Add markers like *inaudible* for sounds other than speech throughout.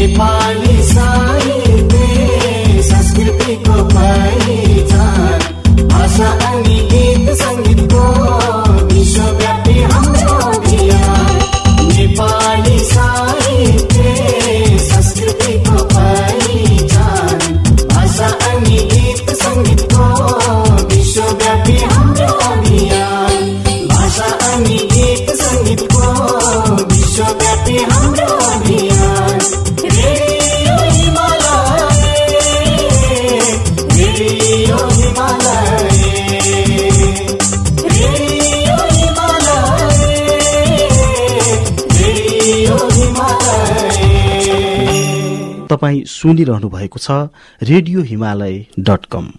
नेपाली तपाईँ सुनिरहनु भएको छ रेडियो हिमालय डट कम।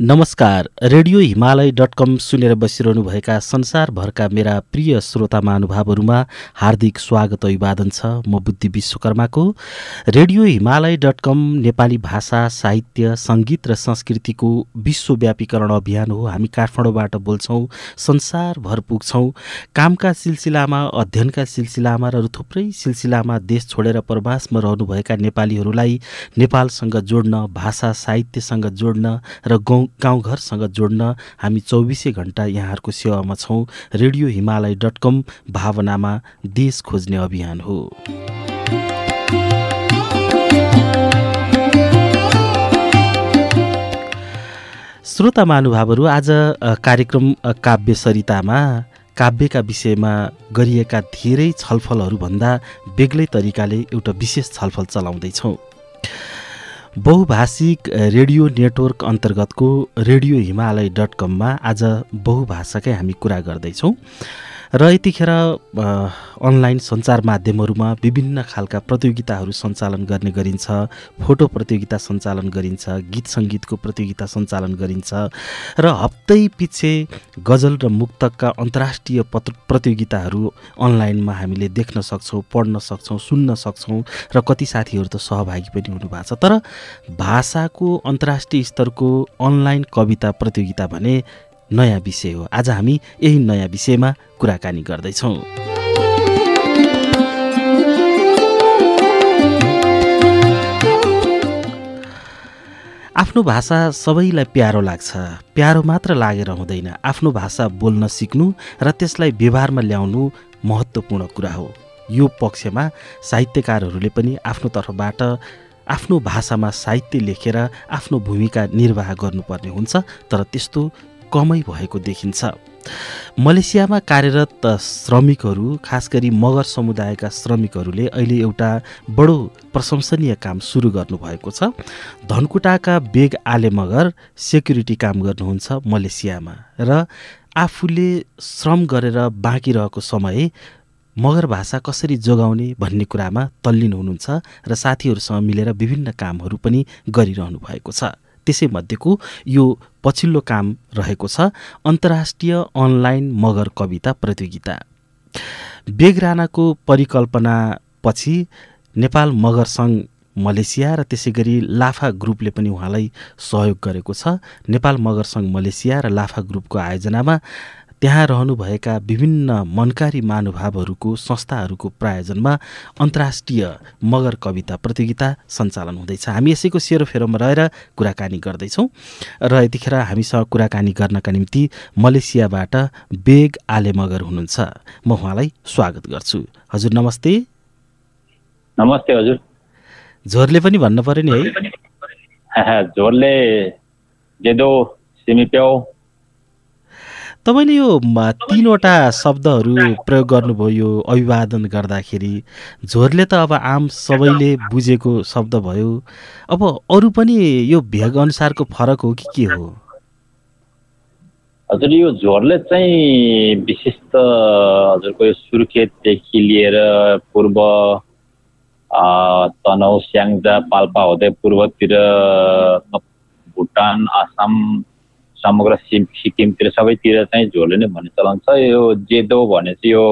नमस्कार रेडियो हिमालय डट कम सुनेर बसिरहनुभएका संसारभरका मेरा प्रिय श्रोता महानुभावहरूमा हार्दिक स्वागत अभिवादन छ। म Buddhi विश्वकर्माको radio Himalaya dot com Nepali भाषा साहित्य सङ्गीत र संस्कृतिको विश्वव्यापीकरण अभियान हो। हामी काठमाडौँबाट बोल्छौँ संसारभर पुग्छौँ। कामका सिलसिलामा अध्ययनका सिलसिलामा र थुप्रै सिलसिलामा देश छोडेर प्रवासमा रहनुभएका नेपालीहरूलाई नेपालसँग जोड्न भाषा साहित्यसँग जोड्न र गाउँ गाउँघरसँग जोड्न हामी चौबिसै घन्टा यहाँहरूको सेवामा छौँ। रेडियो हिमालय डट कम भावनामा देश खोज्ने अभियान हो। श्रोता महानुभावहरू आज कार्यक्रम काव्य सरितामा काव्यका विषयमा गरिएका धेरै छलफलहरूभन्दा बेग्लै तरिकाले एउटा विशेष छलफल चलाउँदैछौँ। बहुभाषिक रेडियो नेटवर्क अन्तर्गतको रेडियो हिमालय डट कममा आज बहुभाषाकै हामी कुरा गर्दैछौँ। र यतिखेर अनलाइन सञ्चार माध्यमहरूमा विभिन्न खालका प्रतियोगिताहरू सञ्चालन गर्ने गरिन्छ फोटो प्रतियोगिता सञ्चालन गरिन्छ गीत सङ्गीतको प्रतियोगिता सञ्चालन गरिन्छ र हप्तै पछि गजल र मुक्तकका अन्तर्राष्ट्रिय पत्र प्रतियोगिताहरू अनलाइनमा हामीले देख्न सक्छौँ पढ्न सक्छौँ सुन्न सक्छौँ र कति साथीहरू त सहभागी पनि हुनुभएको छ। तर भाषाको अन्तर्राष्ट्रिय स्तरको अनलाइन कविता प्रतियोगिता भने नयाँ विषय हो। आज हामी यही नयाँ विषयमा कुराकानी गर्दैछौँ। आफ्नो भाषा सबैलाई प्यारो लाग्छ। प्यारो मात्र लागेर हुँदैन। आफ्नो भाषा बोल्न सिक्नु र त्यसलाई व्यवहारमा ल्याउनु महत्त्वपूर्ण कुरा हो। यो पक्षमा साहित्यकारहरूले पनि आफ्नो तर्फबाट आफ्नो भाषामा साहित्य लेखेर आफ्नो भूमिका निर्वाह गर्नुपर्ने हुन्छ। तर त्यस्तो कमै भएको देखिन्छ। मलेसियामा कार्यरत श्रमिकहरू खास गरी मगर समुदायका श्रमिकहरूले अहिले एउटा बडो प्रशंसनीय काम सुरु गर्नुभएको छ। धनकुटाका बेग आले मगर सेक्युरिटी काम गर्नुहुन्छ मलेसियामा र आफूले श्रम गरेर बाँकी रहेको समय मगर भाषा कसरी जोगाउने भन्ने कुरामा तल्लीन हुनुहुन्छ र साथीहरूसँग मिलेर विभिन्न कामहरू पनि गरिरहनु भएको छ। त्यसैमध्येको यो पछिल्लो काम रहेको छ अन्तर्राष्ट्रिय अनलाइन मगर कविता प्रतियोगिता। बेग राणाको परिकल्पनापछि नेपाल मगर सङ्घ मलेसिया र त्यसै गरी लाफा ग्रुपले पनि उहाँलाई सहयोग गरेको छ। नेपाल मगर सङ्घ मलेसिया र लाफा ग्रुपको आयोजनामा त्यहाँ रहनुभएका विभिन्न मनकारी महानुभावहरूको संस्थाहरूको प्रायोजनमा अन्तर्राष्ट्रिय मगर कविता प्रतियोगिता सञ्चालन हुँदैछ। हामी यसैको सेरोफेरोमा रहेर कुराकानी गर्दैछौँ र यतिखेर हामीसँग कुराकानी गर्नका निम्ति मलेसियाबाट बेग आले मगर हुनुहुन्छ। म उहाँलाई स्वागत गर्छु। हजुर नमस्ते। नमस्ते हजुर। झोरले पनि भन्नु पऱ्यो नि है। झोरले जेदो सिमिप्याउ तपाईँले यो तिनवटा शब्दहरू प्रयोग गर्नुभयो यो अभिवादन गर्दाखेरि। झोरले त अब आम सबैले बुझेको शब्द भयो। अब अरू पनि यो भेग अनुसारको फरक हो कि के हो? हजुर यो झोरले चाहिँ विशेष त हजुरको यो सुर्खेतदेखि लिएर पूर्व तनहु स्याङ्जा पाल्पा हुँदै पूर्वतिर भुटान आसाम समग्र सिम सिक्किमतिर सबैतिर चाहिँ झोले नै भन्ने चलन छ। यो जेदो भने चाहिँ यो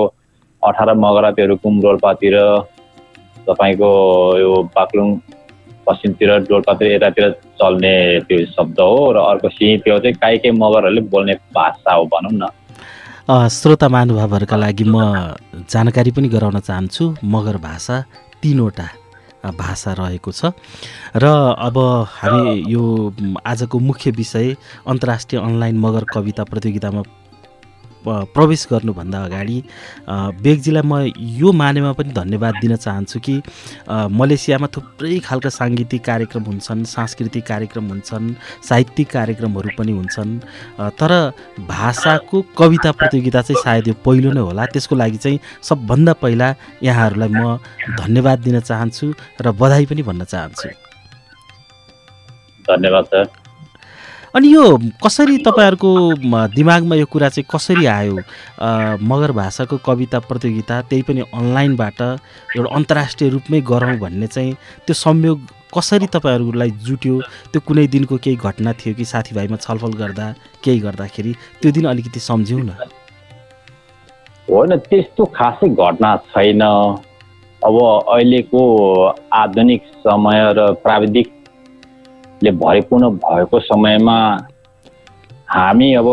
अठार मगरा कुम रोल्पातिर तपाईँको यो बाक्लुङ पश्चिमतिर डोल्पातिर यतातिर चल्ने त्यो शब्द हो र अर्को सिही त्यो चाहिँ काहीँ काहीँ मगरहरूले बोल्ने भाषा हो भनौँ न। श्रोता महानुभावहरूका लागि म जानकारी पनि गराउन चाहन्छु। मगर भाषा तिनवटा। भाषा रहेको छ। र अब हामी यो आजको मुख्य विषय अन्तर्राष्ट्रिय अनलाइन मगर कविता प्रतियोगितामा प्रवेश गर्नुभन्दा अगाडि बेगजीलाई म यो मानेमा पनि धन्यवाद दिन चाहन्छु कि मलेसियामा थुप्रै खालका साङ्गीतिक कार्यक्रम हुन्छन् सांस्कृतिक कार्यक्रम हुन्छन् साहित्यिक कार्यक्रमहरू पनि हुन्छन् तर भाषाको कविता प्रतियोगिता चाहिँ सायद यो पहिलो नै होला। त्यसको लागि चाहिँ सबभन्दा पहिला यहाँहरूलाई म धन्यवाद दिन चाहन्छु र बधाई पनि भन्न चाहन्छु। धन्यवाद सर। अनि यो कसरी तपाईँहरूको दिमागमा यो कुरा चाहिँ कसरी आयो? मगर भाषाको कविता प्रतियोगिता त्यही पनि अनलाइनबाट एउटा अन्तर्राष्ट्रिय रूपमै गरौँ भन्ने चाहिँ त्यो संयोग कसरी तपाईँहरूलाई जुट्यो? त्यो कुनै दिनको केही घटना थियो कि साथीभाइमा छलफल गर्दा केही गर्दाखेरि? त्यो दिन अलिकति सम्झ्यौँ न। होइन त्यस्तो खासै घटना छैन। अब अहिलेको आधुनिक समय र प्राविधिक ले भरिपूर्ण भएको समयमा हामी अब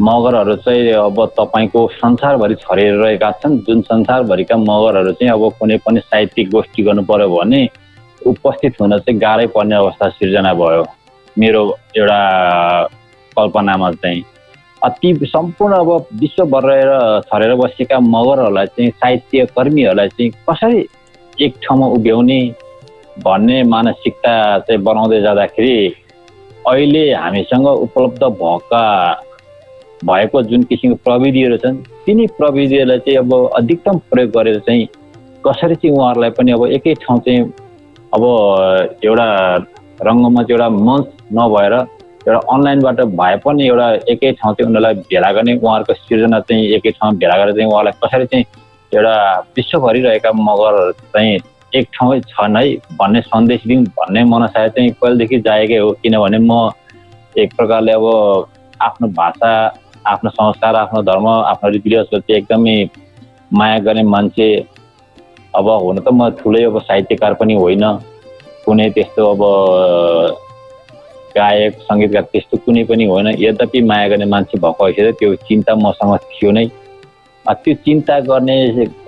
मगरहरू चाहिँ अब तपाईँको संसारभरि छरिरहेका छन्। जुन संसारभरिका मगरहरू चाहिँ अब कुनै पनि साहित्यिक गोष्ठी गर्नु पऱ्यो भने उपस्थित हुन चाहिँ गाह्रै पर्ने अवस्था सिर्जना भयो। मेरो एउटा कल्पनामा चाहिँ ती सम्पूर्ण अब विश्वभर रहेर छरेर बसेका मगरहरूलाई चाहिँ साहित्य कर्मीहरूलाई चाहिँ कसरी एक ठाउँमा उभ्याउने भन्ने मानसिकता चाहिँ बनाउँदै जाँदाखेरि अहिले हामीसँग उपलब्ध भएका भएको जुन किसिमको प्रविधिहरू छन् तिनी प्रविधिहरूलाई चाहिँ अब अधिकतम प्रयोग गरेर चाहिँ कसरी चाहिँ उहाँहरूलाई पनि अब एकै ठाउँ चाहिँ अब एउटा रङ्गमञ्च एउटा मञ्च नभएर एउटा अनलाइनबाट भए पनि एउटा एकै ठाउँ चाहिँ उनीहरूलाई भेला गर्ने उहाँहरूको सृजना चाहिँ एकै ठाउँमा भेला गरेर चाहिँ उहाँलाई कसरी चाहिँ एउटा विश्वभरि रहेका मगर चाहिँ एक ठाउँमै छन् है भन्ने सन्देश दिउँ भन्ने मनसाय चाहिँ पहिलेदेखि जाएकै हो किनभने म एक प्रकारले अब आफ्नो भाषा आफ्नो संस्कार आफ्नो धर्म आफ्नो रीतिरिवाजको चाहिँ एकदमै माया गर्ने मान्छे अब हुन त म ठुलै अब साहित्यकार पनि होइन। कुनै त्यस्तो अब गायक सङ्गीतकार त्यस्तो कुनै पनि होइन। यद्यपि माया गर्ने मान्छे भएको हैसियत त्यो चिन्ता मसँग थियो नै। त्यो चिन्ता गर्ने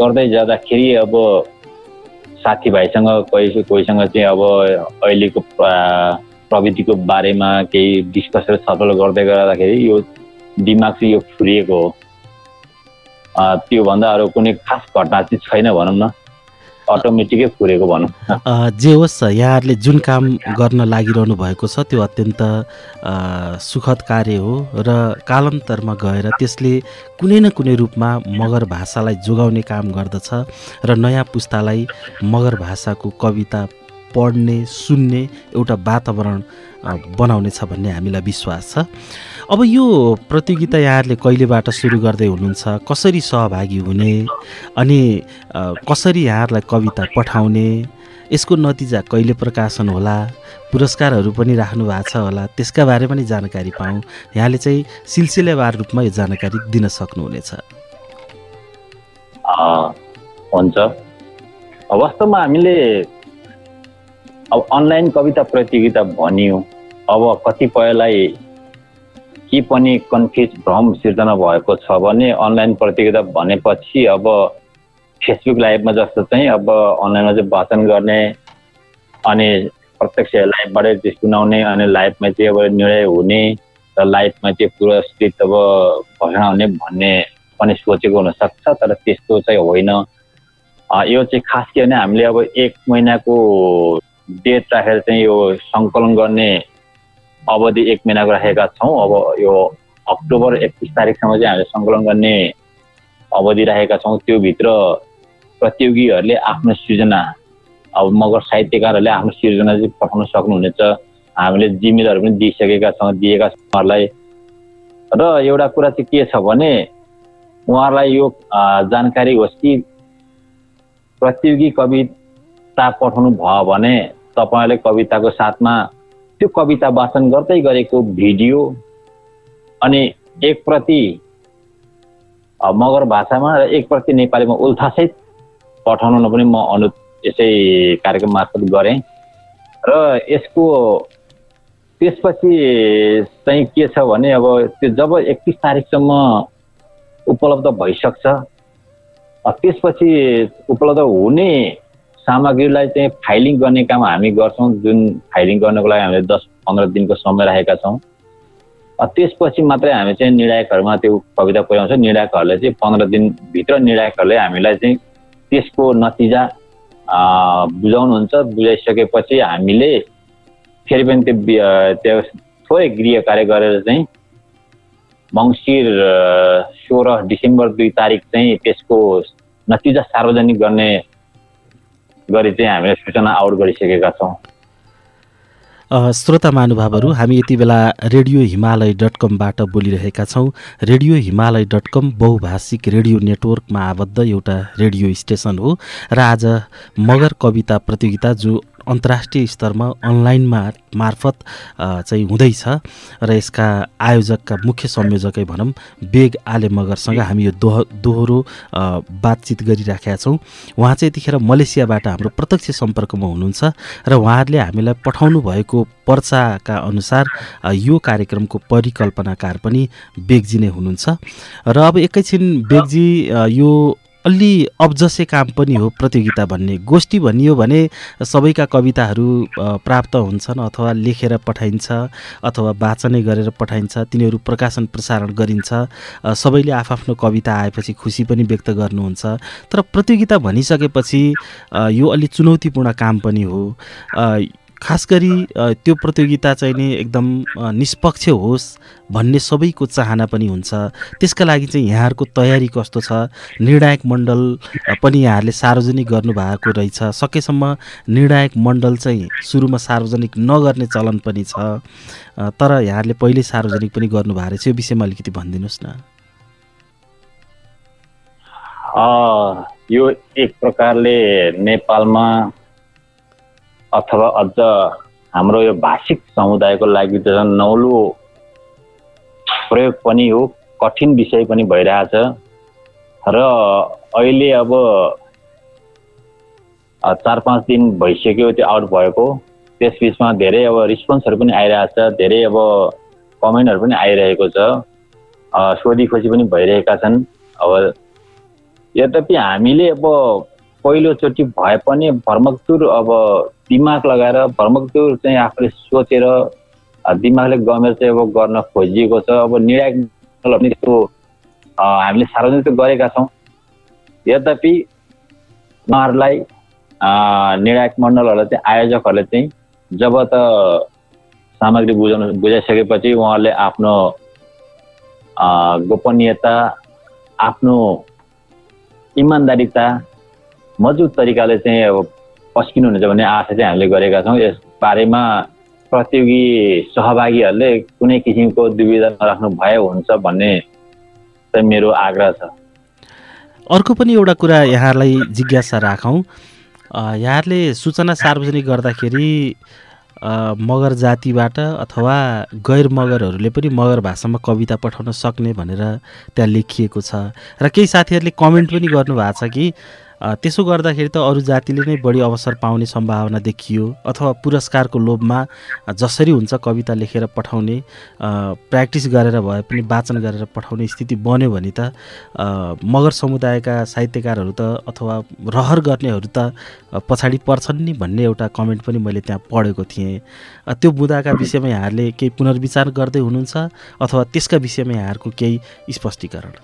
गर्दै जाँदाखेरि अब साथीभाइसँग कोही कोहीसँग चाहिँ अब अहिलेको प्रविधिको बारेमा केही डिस्कसहरू छलफल गर्दै गर्दाखेरि यो दिमाग चाहिँ यो फुरिएको हो। त्योभन्दा अरू कुनै खास घटना चाहिँ छैन भनौँ न। अटोमेटिकै फुरेको भनौँ। जे होस् यहाँहरूले जुन काम गर्न लागिरहनु भएको छ त्यो अत्यन्त सुखद कार्य हो र कालान्तरमा गएर त्यसले कुनै न कुनै रूपमा मगर भाषालाई जोगाउने काम गर्दछ र नयाँ पुस्तालाई मगर भाषाको कविता पढ्ने सुन्ने एउटा वातावरण बनाउनेछ भन्ने हामीलाई विश्वास छ। अब यो प्रतियोगिता यहाँहरूले कहिलेबाट सुरु गर्दै हुनुहुन्छ कसरी सहभागी हुने अनि कसरी यहाँहरूलाई कविता पठाउने यसको नतिजा कहिले प्रकाशन होला पुरस्कारहरू पनि राख्नु भएको छ होला त्यसका बारे पनि जानकारी पाऊँ। यहाँले चाहिँ सिलसिलेवार रूपमा यो जानकारी दिन सक्नुहुनेछ। हुन्छ। वास्तवमा हामीले अब अनलाइन कविता प्रतियोगिता भनियो। अब कतिपयलाई के पनि कन्फ्युज भ्रम सिर्जना भएको छ भने अनलाइन प्रतियोगिता भनेपछि अब फेसबुक लाइभमा जस्तो चाहिँ अब अनलाइनमा चाहिँ वाचन गर्ने अनि प्रत्यक्ष लाइभबाटै त्यो सुनाउने अनि लाइभमा चाहिँ अब निर्णय हुने र लाइभमा चाहिँ पुरस्कृत अब घोषणा हुने भन्ने पनि सोचेको हुनसक्छ तर त्यस्तो चाहिँ होइन। यो चाहिँ खास के भने हामीले अब एक महिनाको डेट राखेर चाहिँ यो सङ्कलन गर्ने अवधि एक महिनाको राखेका छौँ। अब यो अक्टोबर एकतिस तारिकसम्म चाहिँ हामीले सङ्कलन गर्ने अवधि राखेका छौँ। त्योभित्र प्रतियोगीहरूले आफ्नो सृजना अब मगर साहित्यकारहरूले आफ्नो सृजना चाहिँ पठाउन सक्नुहुनेछ। हामीले जिम्मेदार पनि दिइसकेका छौँ दिएका छौँ उहाँहरूलाई। र एउटा कुरा चाहिँ के छ भने उहाँहरूलाई यो जानकारी होस् कि प्रतियोगी कविता पठाउनु भयो भने तपाईँहरूले कविताको साथमा त्यो कविता वाचन गर्दै गरेको भिडियो अनि एक प्रति मगर भाषामा र एक प्रति नेपालीमा उल्थासहित पठाउन पनि म अनु यसै कार्यक्रम मार्फत गरेँ। र यसको त्यसपछि चाहिँ के छ भने अब त्यो जब एकतिस तारिकसम्म उपलब्ध भइसक्छ त्यसपछि उपलब्ध हुने सामग्रीलाई चाहिँ फाइलिङ गर्ने काम हामी गर्छौँ जुन फाइलिङ गर्नको लागि हामीले दस पन्ध्र दिनको समय राखेका छौँ। त्यसपछि मात्रै हामी चाहिँ निर्णायकहरूमा त्यो कविता पुर्याउँछ। निर्णायकहरूले चाहिँ पन्ध्र दिनभित्र निर्णायकहरूले हामीलाई चाहिँ त्यसको नतिजा बुझाउनुहुन्छ। बुझाइसकेपछि हामीले फेरि पनि त्यो त्यो थोरै गृह कार्य गरेर चाहिँ मङ्सिर सोह्र डिसेम्बर दुई तारिक चाहिँ त्यसको नतिजा सार्वजनिक गर्ने गरी चाहिँ हामीले सूचना आउट गरिसकेका छौँ। श्रोता महानुभावहरू हामी यति बेला रेडियो हिमालय डट कमबाट बोलिरहेका छौँ। रेडियो हिमालय डट कम बहुभाषिक रेडियो नेटवर्कमा आबद्ध एउटा रेडियो स्टेसन हो र आज मगर कविता प्रतियोगिता जो अन्तर्राष्ट्रिय स्तरमा अनलाइनमा मार्फत चाहिँ हुँदैछ र यसका आयोजकका मुख्य संयोजकै भनौँ बेग आले मगरसँग हामी यो दोह दोहोरो बातचित गरिराखेका छौँ। उहाँ चाहिँ यतिखेर मलेसियाबाट हाम्रो प्रत्यक्ष सम्पर्कमा हुनुहुन्छ र उहाँहरूले हामीलाई पठाउनु भएको पर्चाका अनुसार यो कार्यक्रमको परिकल्पनाकार पनि बेगजी नै हुनुहुन्छ। र अब एकैछिन बेगजी यो अलि अब्जसे काम पनि हो प्रतियोगिता भन्ने। गोष्ठी भनियो भने सबैका कविताहरू प्राप्त हुन्छन् अथवा लेखेर पठाइन्छ अथवा वाचनै गरेर पठाइन्छ तिनीहरू प्रकाशन प्रसारण गरिन्छ सबैले आफ्नो कविता आएपछि खुसी पनि व्यक्त गर्नुहुन्छ। तर प्रतियोगिता भनिसकेपछि यो अलि चुनौतीपूर्ण काम पनि हो। खास गरी त्यो प्रतियोगिता चाहिँ नि एकदम निष्पक्ष होस् भन्ने सबैको चाहना पनि हुन्छ। त्यसका लागि चाहिँ यहाँहरूको तयारी कस्तो छ? निर्णायक मण्डल पनि यहाँहरूले सार्वजनिक गर्नुभएको रहेछ। सकेसम्म निर्णायक मण्डल चाहिँ सुरुमा सार्वजनिक नगर्ने चलन पनि छ। तर यहाँहरूले पहिले सार्वजनिक पनि गर्नुभएको रहेछ। यो विषयमा अलिकति भनिदिनुहोस् न। यो एक प्रकारले नेपालमा अथवा अझ हाम्रो यो भाषिक समुदायको लागि त झन् नौलो प्रयोग पनि हो कठिन विषय पनि भइरहेछ। र अहिले अब चार पाँच दिन भइसक्यो त्यो आउट भएको। त्यस बिचमा धेरै अब रिस्पोन्सहरू पनि आइरहेछ धेरै अब कमेन्टहरू पनि आइरहेको छ। सोधी खोजी पनि भइरहेका छन्। अब यद्यपि हामीले अब पहिलोचोटि भए पनि भर्मकचुर अब दिमाग लगाएर भर्मकचुर चाहिँ आफूले सोचेर दिमागले गमेर चाहिँ अब गर्न खोजिएको छ। अब निर्णायक पनि त्यो हामीले सार्वजनिक गरेका छौँ। यद्यपि उहाँहरूलाई निर्णायक मण्डलहरूलाई चाहिँ आयोजकहरूले चाहिँ जब त सामग्री बुझाउनु बुझाइसकेपछि उहाँहरूले आफ्नो गोपनीयता आफ्नो इमान्दारिता मजबुत तरिकाले चाहिँ अब पस्किनुहुनेछ भन्ने आशा चाहिँ हामीले गरेका छौँ यस बारेमा प्रतियोगी सहभागीहरूले कुनै किसिमको दुविधा नराख्नु भए हुन्छ भन्ने चाहिँ मेरो आग्रह छ। अर्को पनि एउटा कुरा यहाँलाई जिज्ञासा राखौँ। यहाँहरूले सूचना सार्वजनिक गर्दाखेरि मगर जातिबाट अथवा गैर मगरहरूले पनि मगर भाषामा कविता पठाउन सक्ने भनेर त्यहाँ लेखिएको छ। र केही साथीहरूले कमेन्ट पनि गर्नुभएको छ कि त्यसो गर्दाखेरि त अरू जातिले नै बढी अवसर पाउने सम्भावना देखियो अथवा पुरस्कारको लोभमा जसरी हुन्छ कविता लेखेर पठाउने प्र्याक्टिस गरेर भए पनि वाचन गरेर पठाउने स्थिति बन्यो भने त मगर समुदायका साहित्यकारहरू त अथवा रहर गर्नेहरू त पछाडि पर्छन् नि भन्ने एउटा कमेन्ट पनि मैले त्यहाँ पढेको थिएँ। त्यो बुदाका विषयमा यहाँहरूले केही पुनर्विचार गर्दै हुनुहुन्छ अथवा त्यसका विषयमा यहाँहरूको केही स्पष्टीकरण?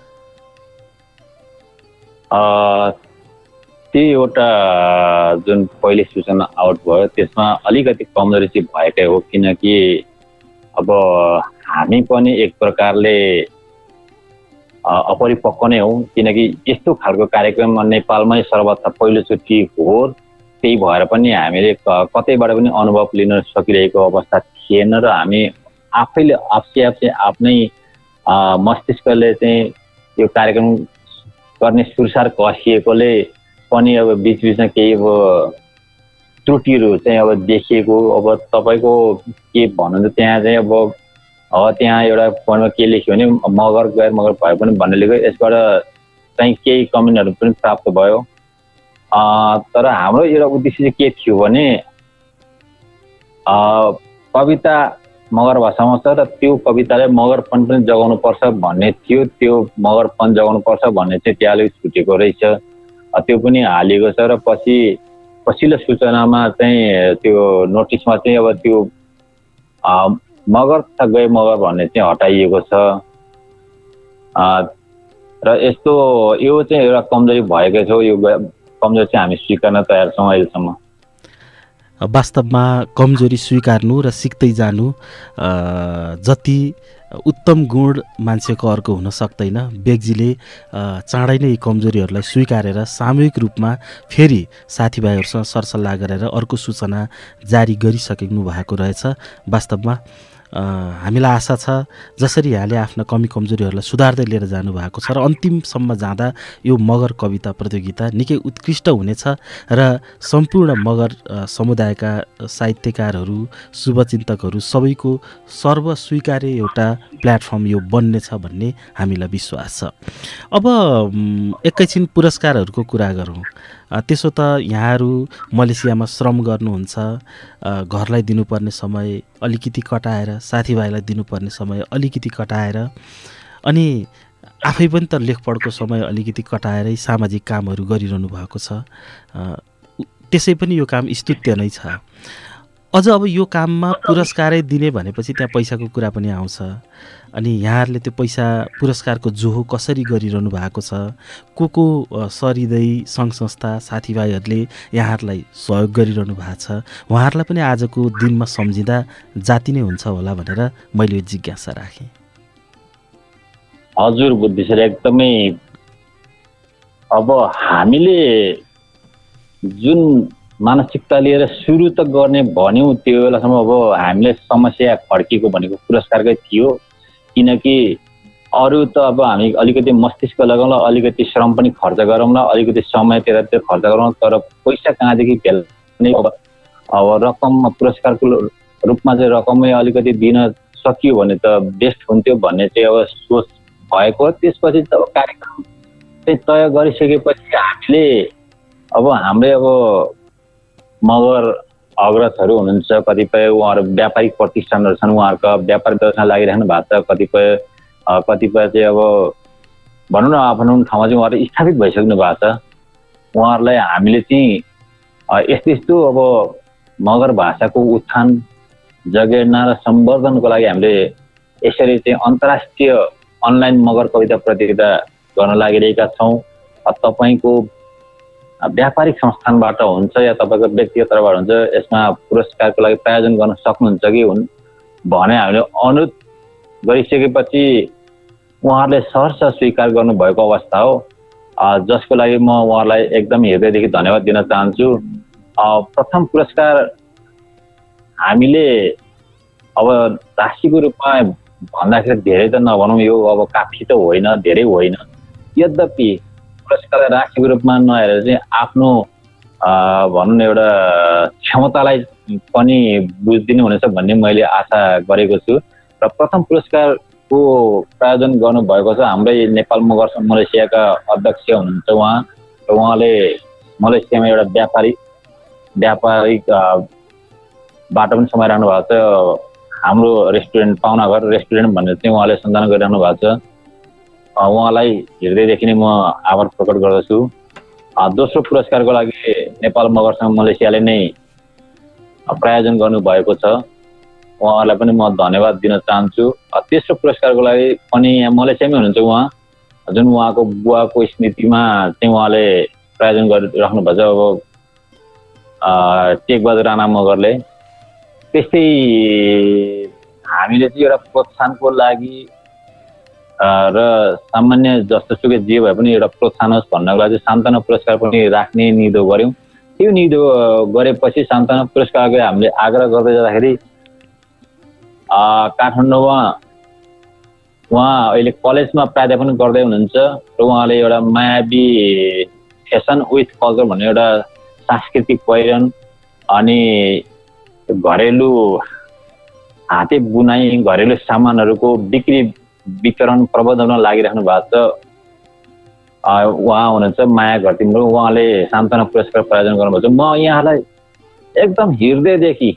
त्यो एउटा जुन पहिले सूचना आउट भयो त्यसमा अलिकति कमजोरी चाहिँ भएकै हो किनकि अब हामी पनि एक प्रकारले अपरिपक्व नै हौँ किनकि यस्तो खालको कार्यक्रम नेपालमै सर्वत्र पहिलोचोटि हो त्यही भएर पनि हामीले कतैबाट पनि अनुभव लिन सकिरहेको अवस्था थिएन र हामी आफैले आफसे आफ चाहिँ आफ्नै मस्तिष्कले चाहिँ यो कार्यक्रम गर्ने सुरसार कसिएकोले पनि अब बिचबिचमा केही अब त्रुटिहरू चाहिँ अब देखिएको अब तपाईँको के भन्नुहुन्छ त्यहाँ चाहिँ अब त्यहाँ एउटा फोनमा के लेख्यो भने मगर गएर मगर भयो पनि भन्ने लेख्यो। यसबाट चाहिँ केही कमेन्टहरू पनि प्राप्त भयो। तर हाम्रो एउटा उद्देश्य चाहिँ के थियो भने कविता मगर भाषामा छ र त्यो कवितालाई मगरपन पनि जगाउनुपर्छ भन्ने थियो। त्यो मगरपन जगाउनुपर्छ भन्ने चाहिँ त्यहाँ छुटेको रहेछ। त्यो पनि हालिएको छ र पछि पछिल्लो सूचनामा चाहिँ त्यो नोटिसमा चाहिँ अब त्यो मगर तथा गए मगर भन्ने चाहिँ हटाइएको छ। र यस्तो यो चाहिँ एउटा कमजोरी भएकै छ यो कमजोरी चाहिँ हामी स्वीकार्न तयार छौँ अहिलेसम्म। वास्तवमा कमजोरी स्वीकार्नु र सिक्दै जानु जति उत्तम गुण मान्छेको अर्को हुन सक्दैन। बेग्जीले चाँडै नै यी कमजोरीहरूलाई स्वीकारेर सामूहिक रूपमा फेरि साथीभाइहरूसँग सरसल्लाह गरेर अर्को सूचना जारी गरिसक्नु भएको रहेछ। वास्तवमा हामीलाई आशा छ जसरी यहाँले आफ्ना कमी कमजोरीहरूलाई सुधार्दै लिएर जानुभएको छ र अन्तिमसम्म जाँदा यो मगर कविता प्रतियोगिता निकै उत्कृष्ट हुनेछ र सम्पूर्ण मगर समुदायका साहित्यकारहरू शुभचिन्तकहरू सबैको सर्वस्वीकार्य एउटा प्लेटफर्म यो बन्नेछ भन्ने हामीलाई विश्वास छ। अब एकैछिन पुरस्कारहरूको कुरा गरौँ। त्यसो त यहाँहरू मलेसियामा श्रम गर्नुहुन्छ घरलाई दिनुपर्ने समय अलिकति कटाएर साथीभाइलाई दिनुपर्ने समय अलिकति कटाएर अनि आफै पनि त लेखपढको समय अलिकति कटाएरै सामाजिक कामहरू गरिरहनु भएको छ। त्यसै पनि यो काम स्तुत्य नै छ। अझ अब यो काममा पुरस्कारै दिने भनेपछि त्यहाँ पैसाको कुरा पनि आउँछ। अनि यहाँहरूले त्यो पैसा पुरस्कारको जोहो कसरी गरिरहनु भएको छ? को को सरिँदै सङ्घ संस्था साथीभाइहरूले यहाँहरूलाई सहयोग गरिरहनु भएको छ? उहाँहरूलाई पनि आजको दिनमा सम्झिँदा जाति नै हुन्छ होला भनेर मैले यो जिज्ञासा राखेँ। हजुर बुद्धि सर एकदमै अब हामीले जुन मानसिकता लिएर सुरु त गर्ने भन्यौँ त्यो बेलासम्म अब हामीले समस्या खड्किएको भनेको पुरस्कारकै थियो। किनकि अरू त अब हामी अलिकति मस्तिष्क लगाउँला अलिकति श्रम पनि खर्च गरौँला अलिकति समय त्यतातिर खर्च गरौँ तर पैसा कहाँदेखि भेल्ने अब अब रकम पुरस्कारको रूपमा चाहिँ रकमै अलिकति दिन सकियो भने त बेस्ट हुन्थ्यो भन्ने चाहिँ अब सोच भएको। त्यसपछि त कार्यक्रम चाहिँ तय गरिसकेपछि हामीले अब हाम्रै अब मगर अग्रजहरू हुनुहुन्छ कतिपय उहाँहरू व्यापारिक प्रतिष्ठानहरू छन् उहाँहरूको व्यापार व्यवसाय लागिरहनु भएको छ कतिपय कतिपय चाहिँ अब भनौँ न आफ्नो ठाउँमा चाहिँ उहाँहरू स्थापित भइसक्नु भएको छ। उहाँहरूलाई हामीले चाहिँ यस्तो यस्तो अब मगर भाषाको उत्थान जगेर्ना र सम्वर्धनको लागि हामीले यसरी चाहिँ अन्तर्राष्ट्रिय अनलाइन मगर कविता प्रतियोगिता गर्न लागिरहेका छौँ। तपाईँको व्यापारिक संस्थानबाट हुन्छ या तपाईँको व्यक्तिगत तर्फबाट हुन्छ यसमा पुरस्कारको लागि प्रायोजन गर्न सक्नुहुन्छ कि हुन् भने हामीले अनुरोध गरिसकेपछि उहाँहरूले सहर्ष स्वीकार गर्नुभएको अवस्था हो। जसको लागि म उहाँहरूलाई एकदम हृदयदेखि धन्यवाद दिन चाहन्छु। प्रथम पुरस्कार हामीले अब राशिको रूपमा भन्दाखेरि धेरै त नभनौँ यो अब काफी त होइन धेरै होइन। यद्यपि पुरस्कारलाई राशिको रूपमा नहेरेर चाहिँ आफ्नो भनौँ न एउटा क्षमतालाई पनि बुझिदिनु हुनेछ भन्ने मैले आशा गरेको छु। र प्रथम पुरस्कारको प्रायोजन गर्नुभएको छ हाम्रै नेपाल मगर मलेसियाका अध्यक्ष हुनुहुन्छ उहाँ। र उहाँले मलेसियामा एउटा व्यापारिक व्यापारिक बाटो पनि समाइरहनु भएको छ। हाम्रो रेस्टुरेन्ट पाहुनाघर रेस्टुरेन्ट भनेर चाहिँ उहाँले सञ्चालन गरिरहनु भएको छ। उहाँलाई हृदयदेखि नै म आभार प्रकट गर्दछु। दोस्रो पुरस्कारको लागि नेपाल मगरसँग मलेसियाले नै प्रायोजन गर्नुभएको छ। उहाँहरूलाई पनि म धन्यवाद दिन चाहन्छु। तेस्रो पुरस्कारको लागि पनि यहाँ मलेसियामै हुनुहुन्छ उहाँ। जुन उहाँको बुवाको स्मृतिमा चाहिँ उहाँले प्रायोजन गरिराख्नु भएको छ अब टेकबहादुर राणा मगरले। त्यस्तै हामीले चाहिँ एउटा प्रोत्साहनको लागि र सामान्य जस्तोसुकै जे भए पनि एउटा प्रोत्साहन होस् भन्नको लागि सान्त्वना पुरस्कार पनि राख्ने निधो गऱ्यौँ। त्यो निधो गरेपछि सान्त्वना पुरस्कारको हामीले आग्रह गर्दै जाँदाखेरि काठमाडौँमा उहाँ अहिले कलेजमा प्राध्यापन गर्दै हुनुहुन्छ र उहाँले एउटा मायावी फेसन विथ कल्चर भन्ने एउटा सांस्कृतिक पहिरन अनि घरेलु हाते बुनाइ घरेलु सामानहरूको बिक्री वितरण प्रबन्धनमा लागिराख्नु भएको छ। उहाँ हुनुहुन्छ माया घरतिम्रो उहाँले सान्त्वना पुरस्कार प्रायोजन गर्नुभएको छ। म यहाँलाई एकदम हृदयदेखि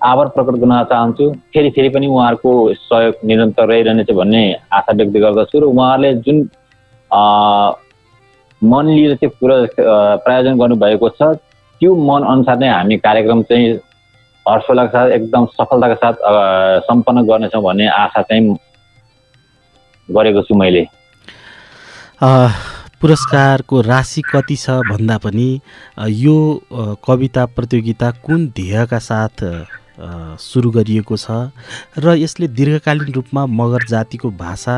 आभार प्रकट गर्न चाहन्छु। फेरि फेरि पनि उहाँहरूको सहयोग निरन्तर रहिरहनेछ भन्ने आशा व्यक्त गर्दछु र उहाँहरूले जुन मन लिएर चाहिँ पुरा प्रायोजन गर्नुभएको छ त्यो मन अनुसार नै हामी कार्यक्रम चाहिँ हर्षोल्लासका साथ एकदम सफलताका साथ सम्पन्न गर्नेछौँ भन्ने आशा चाहिँ गरेको छु मैले। पुरस्कारको राशि कति छ भन्दा पनि यो कविता प्रतियोगिता कुन ध्येयका साथ सुरु गरिएको छ र यसले दीर्घकालीन रूपमा मगर जातिको भाषा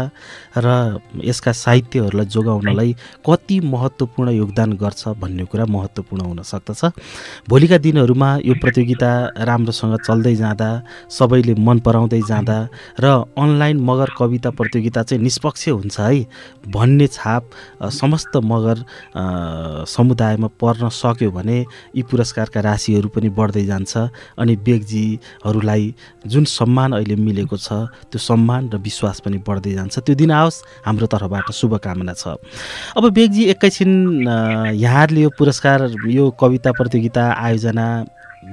र यसका साहित्यहरूलाई जोगाउनलाई कति महत्त्वपूर्ण योगदान गर्छ भन्ने कुरा महत्त्वपूर्ण हुन सक्दछ। भोलिका दिनहरूमा यो प्रतियोगिता राम्रोसँग चल्दै जाँदा सबैले मन पराउँदै जाँदा र अनलाइन मगर कविता प्रतियोगिता चाहिँ निष्पक्ष हुन्छ है भन्ने छाप समस्त मगर समुदायमा पर्न सक्यो भने यी पुरस्कारका राशिहरू पनि बढ्दै जान्छ अनि बेगजी साथीहरूलाई जुन सम्मान अहिले मिलेको छ त्यो सम्मान र विश्वास पनि बढ्दै जान्छ। त्यो दिन आओस् हाम्रो तर्फबाट शुभकामना छ। अब बेगजी एकैछिन यहाँहरूले यो पुरस्कार यो कविता प्रतियोगिता आयोजना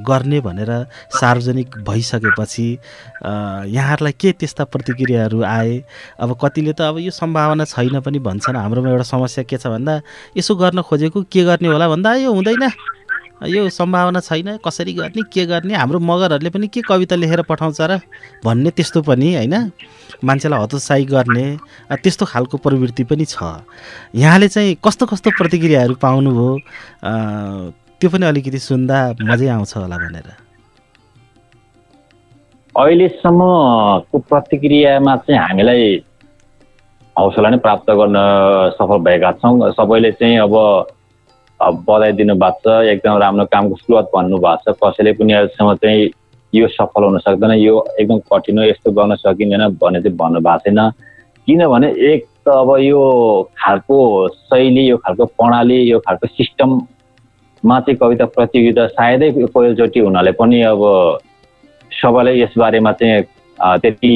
गर्ने भनेर सार्वजनिक भइसकेपछि यहाँहरूलाई के त्यस्ता प्रतिक्रियाहरू आए? अब कतिले त अब यो सम्भावना छैन पनि भन्छन्। हाम्रोमा एउटा समस्या के छ भन्दा यसो गर्न खोजेको के गर्ने होला भन्दा यो हुँदैन। यो सम्भावना छैन। कसरी गर्ने के गर्ने हाम्रो मगरहरूले पनि के कविता लेखेर पठाउँछ र भन्ने त्यस्तो पनि होइन? मान्छेलाई हतोत्साही गर्ने त्यस्तो खालको प्रवृत्ति पनि छ। यहाँले चाहिँ कस्तो कस्तो प्रतिक्रियाहरू पाउनुभयो? त्यो पनि अलिकति सुन्दा मजै आउँछ होला भनेर। अहिलेसम्मको प्रतिक्रियामा चाहिँ हामीलाई हौसला नै प्राप्त गर्न सफल भएका छौँ। सबैले चाहिँ अब बधाई दिनुभएको छ एकदम राम्रो कामको सुरुवात भन्नुभएको छ। कसैले पनि अहिलेसम्म चाहिँ यो सफल हुन सक्दैन यो एकदम कठिन हो यस्तो गर्न सकिँदैन भन्ने चाहिँ भन्नुभएको छैन। किनभने एक त अब यो खालको शैली यो खालको प्रणाली यो खालको सिस्टममा चाहिँ कविता प्रतियोगिता सायदै पहिलोचोटि हुनाले पनि अब सबैलाई यसबारेमा चाहिँ त्यति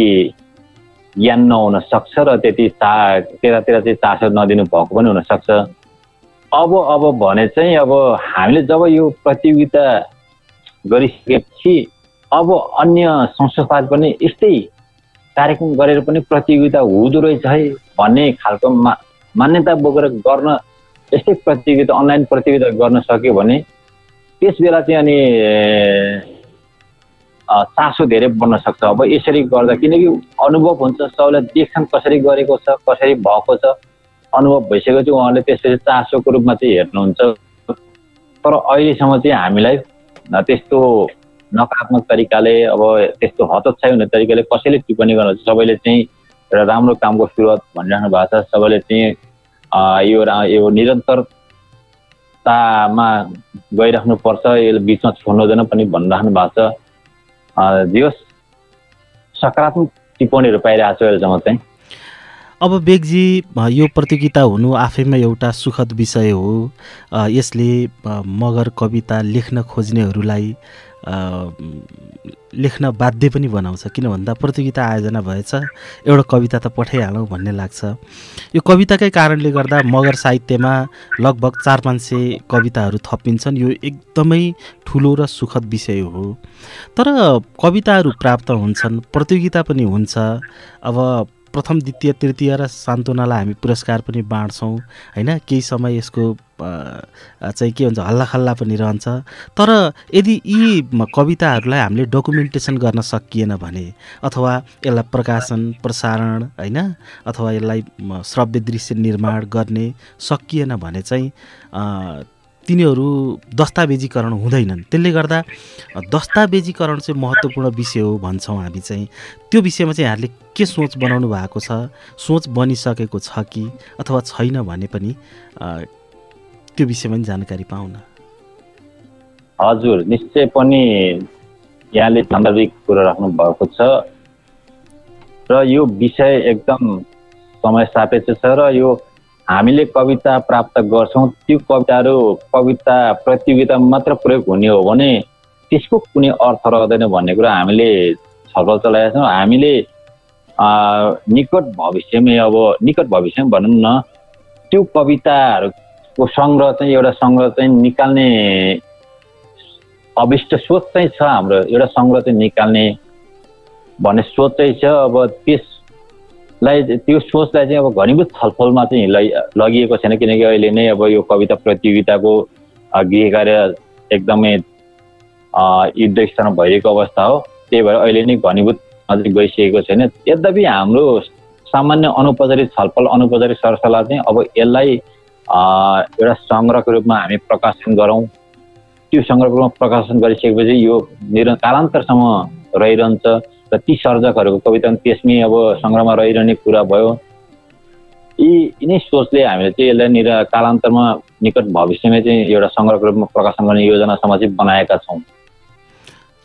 ज्ञान नहुन सक्छ र त्यति चा त्यतातिर चाहिँ चासो नदिनु भएको पनि हुनसक्छ अब अब भने चाहिँ अब हामीले जब यो प्रतियोगिता गरिसकेपछि अब अन्य संस्थाहरू पनि यस्तै कार्यक्रम गरेर पनि प्रतियोगिता हुँदो रहेछ है भन्ने खालको मा मान्यता बोकेर गर्न यस्तै प्रतियोगिता अनलाइन प्रतियोगिता गर्न सक्यो भने त्यस बेला चाहिँ अनि चासो धेरै बढ्न सक्छ। अब यसरी गर्दा किनकि अनुभव हुन्छ सबैलाई देख्छन् कसरी गरेको छ कसरी भएको छ। अनुभव भइसकेपछि उहाँले त्यसरी चासोको रूपमा चाहिँ हेर्नुहुन्छ। तर अहिलेसम्म चाहिँ हामीलाई त्यस्तो नकारात्मक तरिकाले अब त्यस्तो हतोत्साही हुने तरिकाले कसैले टिप्पणी गर्नु सबैले चाहिँ एउटा राम्रो कामको सुरुवात भनिराख्नु भएको छ। सबैले चाहिँ यो यो निरन्तरतामा गइराख्नुपर्छ। यसले बिचमा छोड्नु हुँदैन पनि भनिराख्नु भएको छ। जे होस् सकारात्मक टिप्पणीहरू पाइरहेको छु अहिलेसम्म चाहिँ। अब बेगजी यो प्रतियोगिता हुनु आफैमा एउटा सुखद विषय हो। यसले मगर कविता लेख्न खोज्नेहरूलाई लेख्न बाध्य पनि बनाउँछ। किन भन्दा प्रतियोगिता आयोजना भएछ एउटा कविता त पठाइहालौँ भन्ने लाग्छ। यो कविताकै कारणले गर्दा मगर साहित्यमा लगभग चार पाँच सय कविताहरू थपिन्छन्। यो एकदमै ठुलो र सुखद विषय हो। तर कविताहरू प्राप्त हुन्छन् प्रतियोगिता पनि हुन्छ। अब प्रथम द्वितीय तृतीय र सान्त्वनालाई हामी पुरस्कार पनि बाँड्छौँ। होइन? केही समय यसको चाहिँ के हुन्छ हल्लाखल्ला पनि रहन्छ। तर यदि यी कविताहरूलाई हामीले डकुमेन्टेसन गर्न सकिएन भने अथवा यसलाई प्रकाशन प्रसारण होइन? अथवा यसलाई श्रव्य दृश्य निर्माण गर्ने सकिएन भने चाहिँ तिनीहरू दस्तावेजीकरण हुँदैनन्। त्यसले गर्दा दस्तावेजीकरण चाहिँ महत्त्वपूर्ण विषय हो भन्छौँ हामी चाहिँ। त्यो विषयमा चाहिँ यहाँहरूले के सोच बनाउनु भएको छ सोच बनिसकेको छ कि अथवा छैन भने पनि त्यो विषयमा पनि जानकारी पाउन। हजुर निश्चय पनि यहाँले सान्दर्भिक कुरा राख्नु भएको छ। र यो विषय एकदम समय सापेक्ष छ र यो हामीले कविता प्राप्त गर्छौँ त्यो कविताहरू कविता प्रतियोगिता मात्र प्रयोग हुने हो भने त्यसको कुनै अर्थ रहँदैन भन्ने कुरा हामीले छलफल चलाएका छौँ। हामीले निकट भविष्यमै अब निकट भविष्यमा भनौँ न त्यो कविताहरूको सङ्ग्रह चाहिँ एउटा सङ्ग्रह चाहिँ निकाल्ने अभिष्ट सोच चाहिँ छ हाम्रो। एउटा सङ्ग्रह चाहिँ निकाल्ने भन्ने सोच चाहिँ छ। अब त्यसलाई त्यो सोचलाई चाहिँ अब घनीभूत छलफलमा चाहिँ लगिएको छैन किनकि अहिले नै अब यो कविता प्रतियोगिताको गृह कार्य एकदमै युद्ध स्तरमा भइरहेको अवस्था हो। त्यही भएर अहिले नै घनीभूत अझै गइसकेको छैन। यद्यपि हाम्रो सामान्य अनौपचारिक छलफल अनौपचारिक सरसल्लाह चाहिँ अब यसलाई एउटा सङ्ग्रहको रूपमा हामी प्रकाशन गरौँ। त्यो सङ्ग्रहको रूपमा प्रकाशन गरिसकेपछि यो निर कालान्तरसम्म रहिरहन्छ। र ती सर्जकहरूको कविता त्यसमै अब सङ्ग्रहमा रहिरहने कुरा भयो। यी यिनै सोचले हामीले चाहिँ यसलाई निर कालान्तरमा निकट भविष्यमा चाहिँ एउटा सङ्ग्रहको रूपमा प्रकाशन गर्ने योजनासम्म चाहिँ बनाएका छौँ।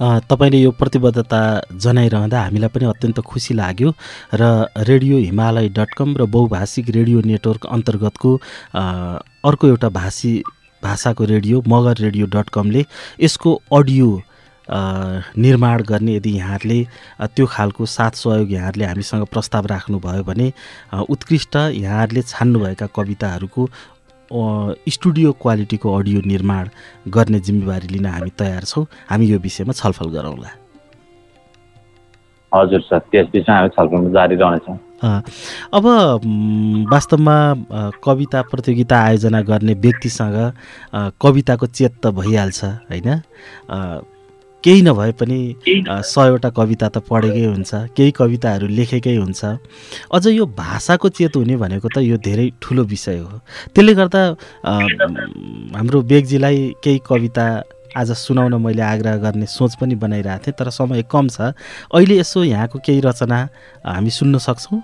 तपाईँले यो प्रतिबद्धता जनाइरहँदा हामीलाई पनि अत्यन्त खुसी लाग्यो र रेडियो हिमालय डट कम र बहुभाषिक रेडियो नेटवर्क अन्तर्गतको अर्को एउटा भाषी भाषाको रेडियो मगर रेडियो डट कमले यसको अडियो निर्माण गर्ने यदि यहाँहरूले त्यो खालको साथ सहयोग यहाँहरूले हामीसँग प्रस्ताव राख्नुभयो भने उत्कृष्ट यहाँहरूले छान्नुभएका कविताहरूको स्टुडियो क्वालिटीको अडियो निर्माण गर्ने जिम्मेवारी लिन हामी तयार छौँ। हामी यो विषयमा छलफल गरौँला। हजुर सर त्यस विषयमा हामी छलफल जारी रहनेछौँ। अब वास्तवमा कविता प्रतियोगिता आयोजना गर्ने व्यक्तिसँग कविताको चेत त भइहाल्छ होइन? केही नभए पनि सयवटा कविता त पढेकै हुन्छ केही कविताहरू लेखेकै हुन्छ। अझ यो भाषाको चेत हुने भनेको त यो धेरै ठुलो विषय हो। त्यसले गर्दा हाम्रो बेगजीलाई केही कविता आज सुनाउन मैले आग्रह गर्ने सोच पनि बनाइरहेको थिएँ तर समय कम छ। अहिले यसो यहाँको केही रचना हामी सुन्न सक्छौँ?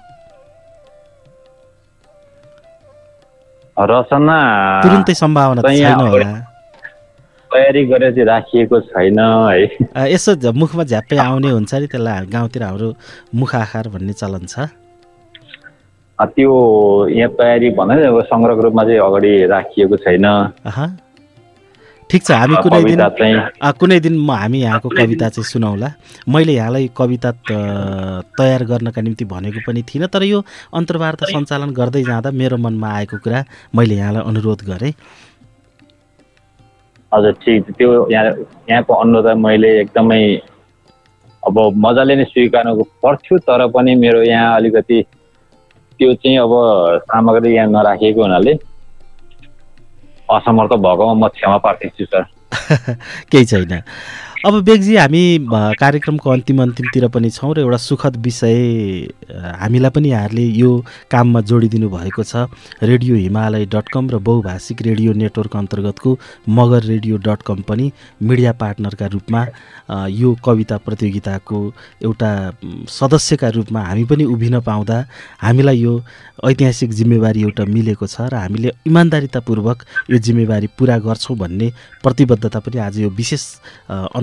रचना तुरुन्तै सम्भावना छैन होला। तयारी गरेर चाहिँ राखिएको छैन है। यसो मुखमा झ्याप्पै आउने हुन्छ नि त्यसलाई गाउँतिर हाम्रो मुख आकार भन्ने चलन छ। त्यो यहाँ तयारी भन्दा अब सङ्ग्रहको रूपमा चाहिँ अगाडि राखिएको छैन। ठिक छ हामी कुनै दिन कुनै दिन म हामी यहाँको कविता चाहिँ सुनाउला। मैले यहाँलाई कविता तयार गर्नका निम्ति भनेको पनि थिइनँ तर यो अन्तर्वार्ता सञ्चालन गर्दै जाँदा मेरो मनमा आएको कुरा मैले यहाँलाई अनुरोध गरेँ। हजुर ठिक त्यो यहाँ यहाँको अनुरोध मैले एकदमै अब मजाले नै स्वीकार्नु पर्थ्यो तर पनि मेरो यहाँ अलिकति त्यो चाहिँ अब सामग्री यहाँ नराखेको हुनाले असमर्थ भएकोमा म क्षमा प्रार्थी छु सर। *laughs* केही छैन। अब बेगजी हामी कार्यक्रमको अन्तिम अन्तिमतिर पनि छौँ र एउटा सुखद विषय हामीलाई पनि यहाँहरूले यो काममा जोडिदिनु भएको छ। रेडियो हिमालय डट कम र बहुभाषिक रेडियो नेटवर्क अन्तर्गतको मगर रेडियो डट कम पनि मिडिया पार्टनरका रूपमा यो कविता प्रतियोगिताको एउटा सदस्यका रूपमा हामी पनि उभिन पाउँदा हामीलाई यो ऐतिहासिक जिम्मेवारी एउटा मिलेको छ र हामीले इमान्दारितापूर्वक यो जिम्मेवारी पुरा गर्छौँ भन्ने प्रतिबद्धता पनि आज यो विशेष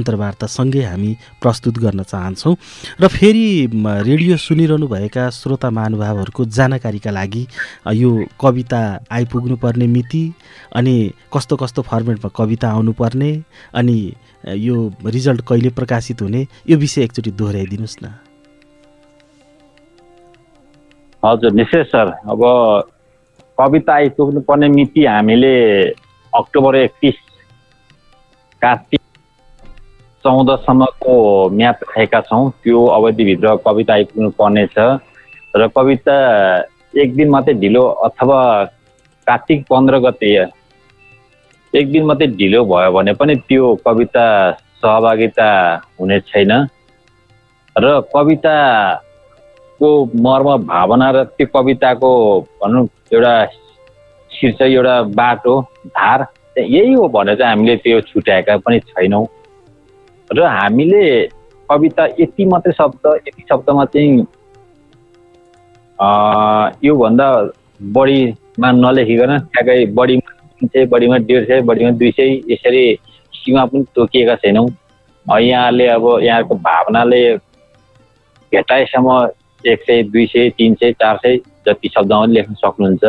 अन्तर्वार्तासँगै हामी प्रस्तुत गर्न चाहन्छौँ र फेरि रेडियो सुनिरहनुभएका श्रोता महानुभावहरूको जानकारीका लागि यो कविता आइपुग्नु पर्ने मिति अनि कस्तो कस्तो फर्मेटमा कविता आउनुपर्ने अनि यो रिजल्ट कहिले प्रकाशित हुने यो विषय एकचोटि दोहोऱ्याइदिनुहोस् न। हजुर निश्चय सर अब कविता आइपुग्नु पर्ने मिति हामीले अक्टोबर एकतिस कार्तिक चौधसम्मको म्याद राखेका छौँ। त्यो अवधिभित्र कविता आइपुग्नु पर्नेछ र कविता एक दिन मात्रै ढिलो अथवा कार्तिक पन्ध्र गते एक दिन मात्रै ढिलो भयो भने पनि त्यो कविता सहभागिता हुने छैन। र कविताको मर्म भावना र त्यो कविताको भनौँ एउटा शीर्षक एउटा बाटो धार यही हो भनेर चाहिँ हामीले त्यो छुट्याएका पनि छैनौँ। र हामीले कविता यति मात्रै शब्द यति शब्दमा चाहिँ योभन्दा बढीमा नलेखिकन ठ्याक्कै बढीमा तिन सय बढीमा डेढ सय बढीमा दुई सय यसरी सीमा पनि तोकिएका छैनौँ। यहाँले अब यहाँको भावनाले भेटाएसम्म एक सय दुई सय तिन सय चार सय जति शब्दमा लेख्न सक्नुहुन्छ।